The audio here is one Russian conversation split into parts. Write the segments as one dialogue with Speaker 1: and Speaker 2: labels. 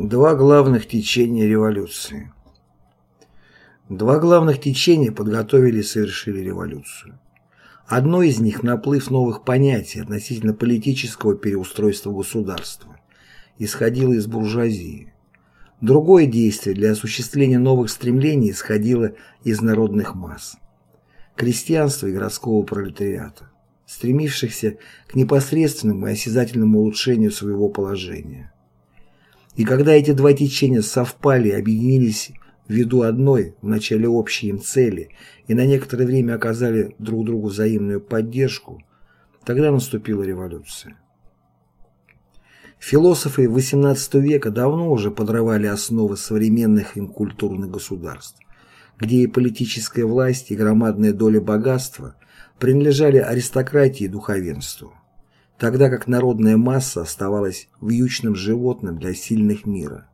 Speaker 1: Два главных течения революции Два главных течения подготовили и совершили революцию. Одно из них – наплыв новых понятий относительно политического переустройства государства, исходило из буржуазии. Другое действие для осуществления новых стремлений исходило из народных масс – крестьянства и городского пролетариата, стремившихся к непосредственному и осязательному улучшению своего положения. И когда эти два течения совпали объединились в виду одной, в начале общей им цели, и на некоторое время оказали друг другу взаимную поддержку, тогда наступила революция. Философы XVIII века давно уже подрывали основы современных им культурных государств, где и политическая власть, и громадная доля богатства принадлежали аристократии и духовенству тогда как народная масса оставалась вьючным животным для сильных мира.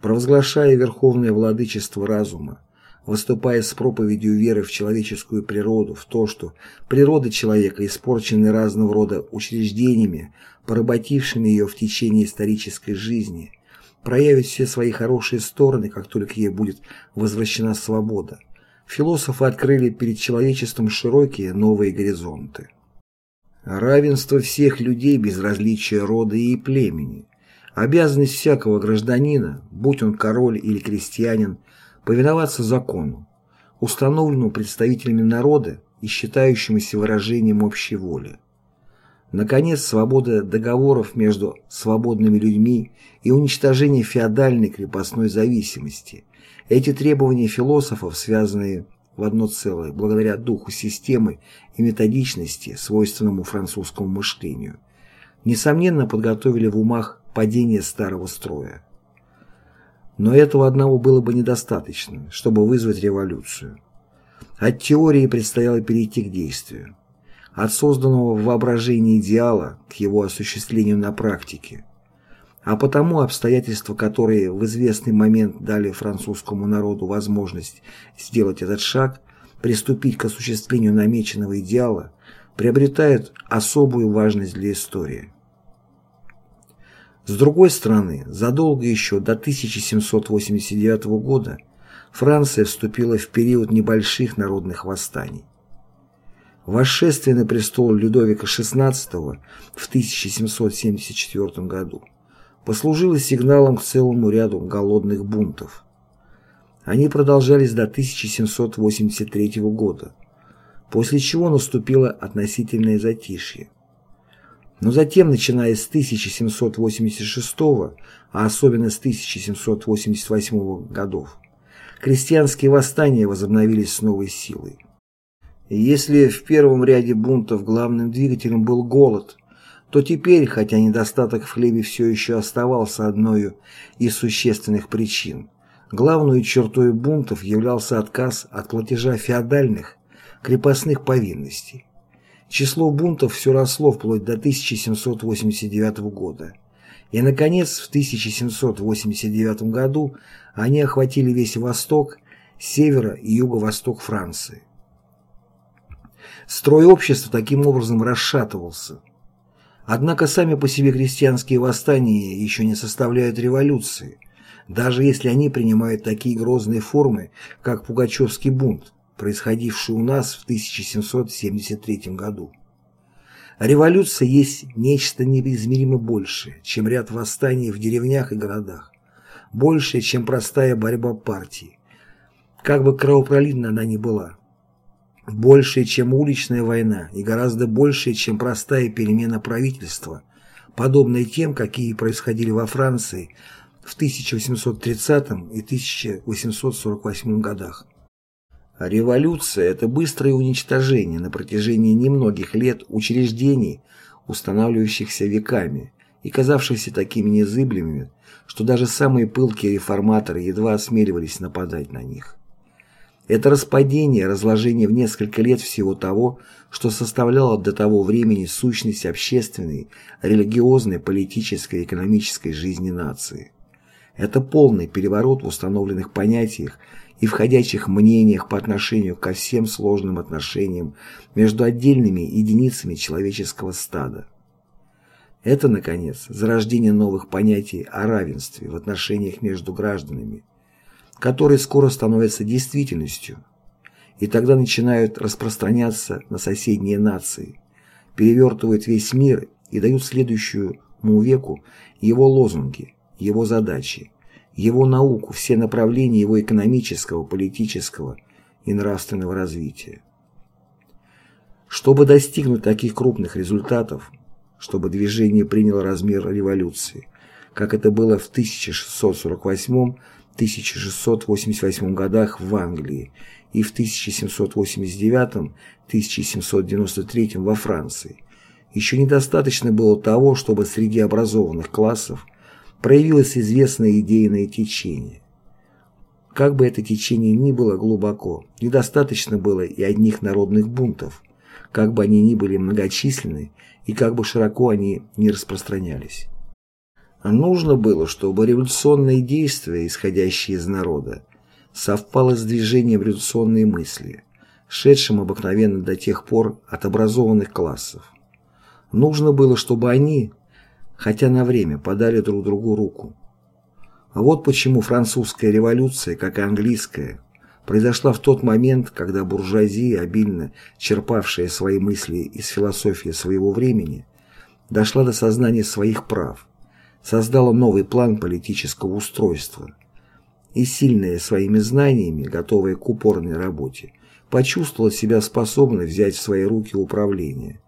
Speaker 1: Провозглашая верховное владычество разума, выступая с проповедью веры в человеческую природу, в то, что природа человека испорчена разного рода учреждениями, поработившими ее в течение исторической жизни, проявит все свои хорошие стороны, как только ей будет возвращена свобода. Философы открыли перед человечеством широкие новые горизонты. Равенство всех людей без различия рода и племени. Обязанность всякого гражданина, будь он король или крестьянин, повиноваться закону, установленному представителями народа и считающемуся выражением общей воли. Наконец, свобода договоров между свободными людьми и уничтожение феодальной крепостной зависимости. Эти требования философов, связанные в одно целое благодаря духу системы и методичности, свойственному французскому мышлению, несомненно подготовили в умах падение старого строя. Но этого одного было бы недостаточно, чтобы вызвать революцию. От теории предстояло перейти к действию. От созданного в воображении идеала к его осуществлению на практике. А потому обстоятельства, которые в известный момент дали французскому народу возможность сделать этот шаг, приступить к осуществлению намеченного идеала, приобретают особую важность для истории. С другой стороны, задолго еще до 1789 года Франция вступила в период небольших народных восстаний. Восшествие на престол Людовика XVI в 1774 году послужило сигналом к целому ряду голодных бунтов. Они продолжались до 1783 года, после чего наступило относительное затишье. Но затем, начиная с 1786, а особенно с 1788 годов, крестьянские восстания возобновились с новой силой. Если в первом ряде бунтов главным двигателем был голод – то теперь, хотя недостаток в хлебе все еще оставался одной из существенных причин, главной чертой бунтов являлся отказ от платежа феодальных, крепостных повинностей. Число бунтов все росло вплоть до 1789 года. И, наконец, в 1789 году они охватили весь восток, севера и юго-восток Франции. Строй общества таким образом расшатывался. Однако сами по себе крестьянские восстания еще не составляют революции, даже если они принимают такие грозные формы, как Пугачевский бунт, происходивший у нас в 1773 году. Революция есть нечто неизмеримо большее, чем ряд восстаний в деревнях и городах, большее, чем простая борьба партии, как бы кровопролитна она ни была. Большее, чем уличная война, и гораздо большее, чем простая перемена правительства, подобная тем, какие происходили во Франции в 1830 и 1848 годах. Революция – это быстрое уничтожение на протяжении немногих лет учреждений, устанавливающихся веками и казавшихся такими незыблемыми, что даже самые пылкие реформаторы едва осмеливались нападать на них. Это распадение, разложение в несколько лет всего того, что составляло до того времени сущность общественной, религиозной, политической и экономической жизни нации. Это полный переворот в установленных понятиях и входящих мнениях по отношению ко всем сложным отношениям между отдельными единицами человеческого стада. Это, наконец, зарождение новых понятий о равенстве в отношениях между гражданами, которые скоро становятся действительностью, и тогда начинают распространяться на соседние нации, перевертывают весь мир и дают следующему веку его лозунги, его задачи, его науку, все направления его экономического, политического и нравственного развития. Чтобы достигнуть таких крупных результатов, чтобы движение приняло размер революции, как это было в 1648-1688 годах в Англии и в 1789-1793 во Франции, еще недостаточно было того, чтобы среди образованных классов проявилось известное идейное течение. Как бы это течение ни было глубоко, недостаточно было и одних народных бунтов, как бы они ни были многочисленны и как бы широко они не распространялись. Нужно было, чтобы революционные действия, исходящие из народа, совпало с движением революционной мысли, шедшим обыкновенно до тех пор от образованных классов. Нужно было, чтобы они, хотя на время, подали друг другу руку. А вот почему французская революция, как и английская, произошла в тот момент, когда буржуазия, обильно черпавшая свои мысли из философии своего времени, дошла до сознания своих прав, создала новый план политического устройства и, сильная своими знаниями, готовая к упорной работе, почувствовала себя способной взять в свои руки управление,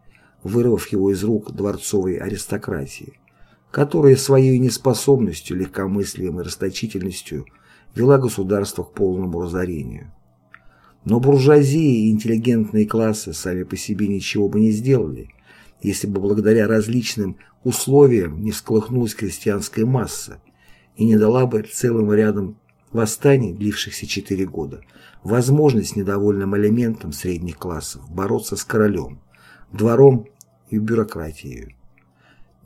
Speaker 1: вырвав его из рук дворцовой аристократии, которая своей неспособностью, легкомыслием и расточительностью вела государство к полному разорению. Но буржуазия и интеллигентные классы сами по себе ничего бы не сделали, если бы благодаря различным условиям не всколыхнулась крестьянская масса и не дала бы целым рядом восстаний, длившихся четыре года, возможность недовольным элементам средних классов бороться с королем, двором и бюрократией.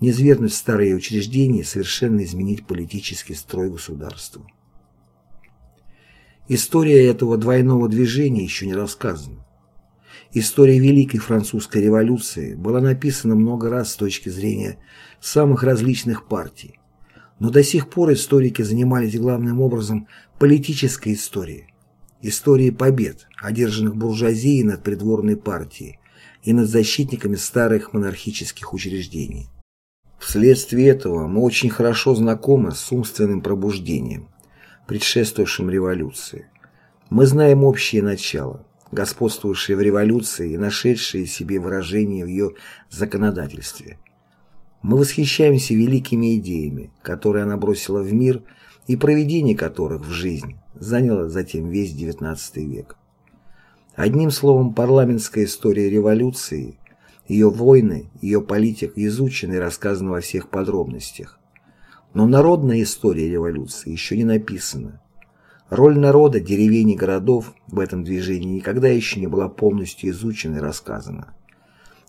Speaker 1: Не свергнуть старые учреждения совершенно изменить политический строй государства. История этого двойного движения еще не рассказана. История Великой Французской революции была написана много раз с точки зрения самых различных партий, но до сих пор историки занимались главным образом политической историей, историей побед, одержанных буржуазией над придворной партией, и над защитниками старых монархических учреждений. Вследствие этого мы очень хорошо знакомы с умственным пробуждением, предшествовавшим революции. Мы знаем общее начало, господствовавшее в революции и нашедшее себе выражение в ее законодательстве. Мы восхищаемся великими идеями, которые она бросила в мир и проведение которых в жизнь заняло затем весь XIX век. Одним словом, парламентская история революции, ее войны, ее политик изучены и рассказаны во всех подробностях. Но народная история революции еще не написана. Роль народа, деревень и городов в этом движении никогда еще не была полностью изучена и рассказана.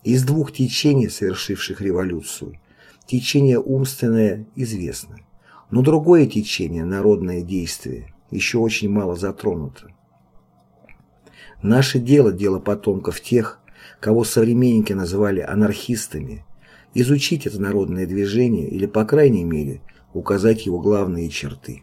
Speaker 1: Из двух течений, совершивших революцию, течение умственное известно, но другое течение, народное действие, еще очень мало затронуто. Наше дело – дело потомков тех, кого современники называли анархистами, изучить это народное движение или, по крайней мере, указать его главные черты.